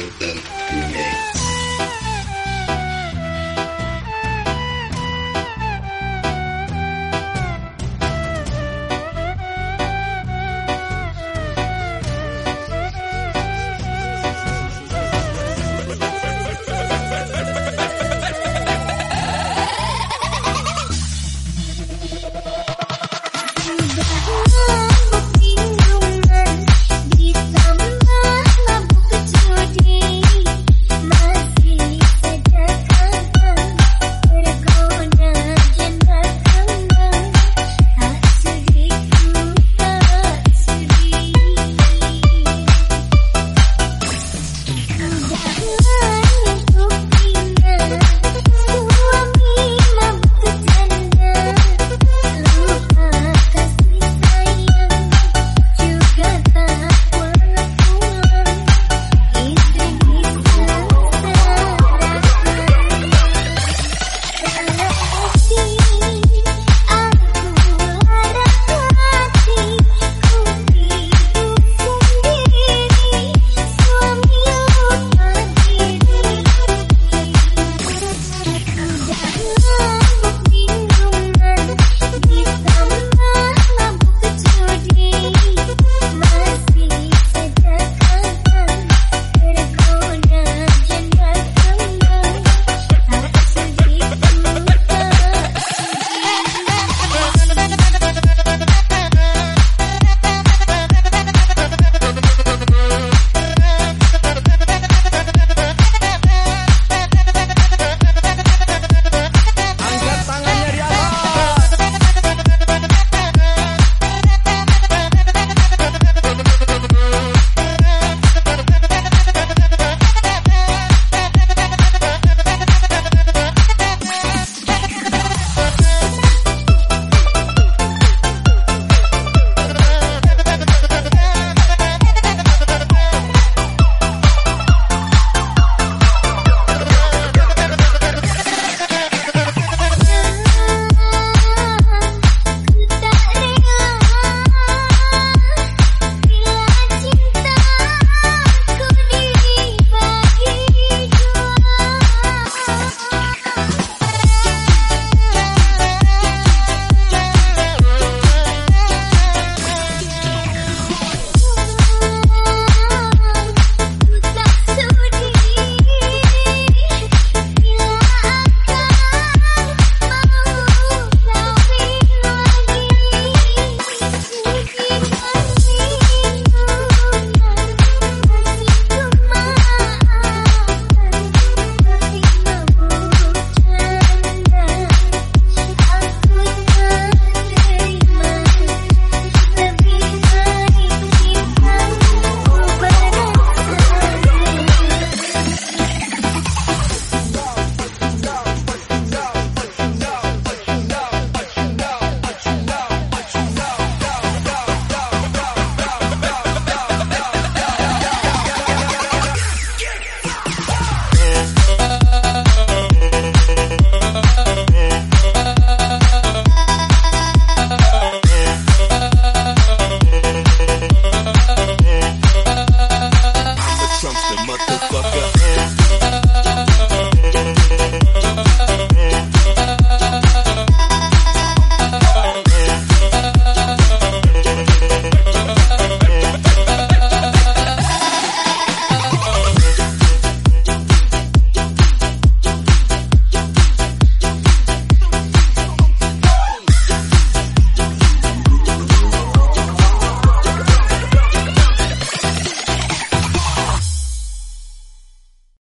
Música